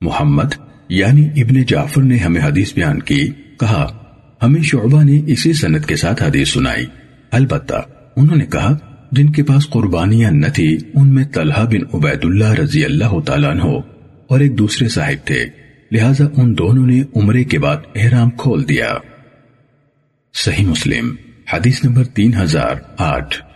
محمد یعنی ابن جعفر نے ہمیں حدیث بیان کی، کہا، ہمیں شعبہ نے اسی سنت کے ساتھ حدیث سنائی۔ البتہ، انہوں نے کہا، جن کے پاس قربانیاں نہ تھی ان میں طلحہ بن عبید اللہ رضی اللہ تعالیٰ عنہ اور ایک دوسرے صاحب تھے، لہٰذا ان دونوں نے عمرے کے بعد احرام کھول دیا۔ صحیح مسلم، حدیث نمبر تین ہزار آٹھ۔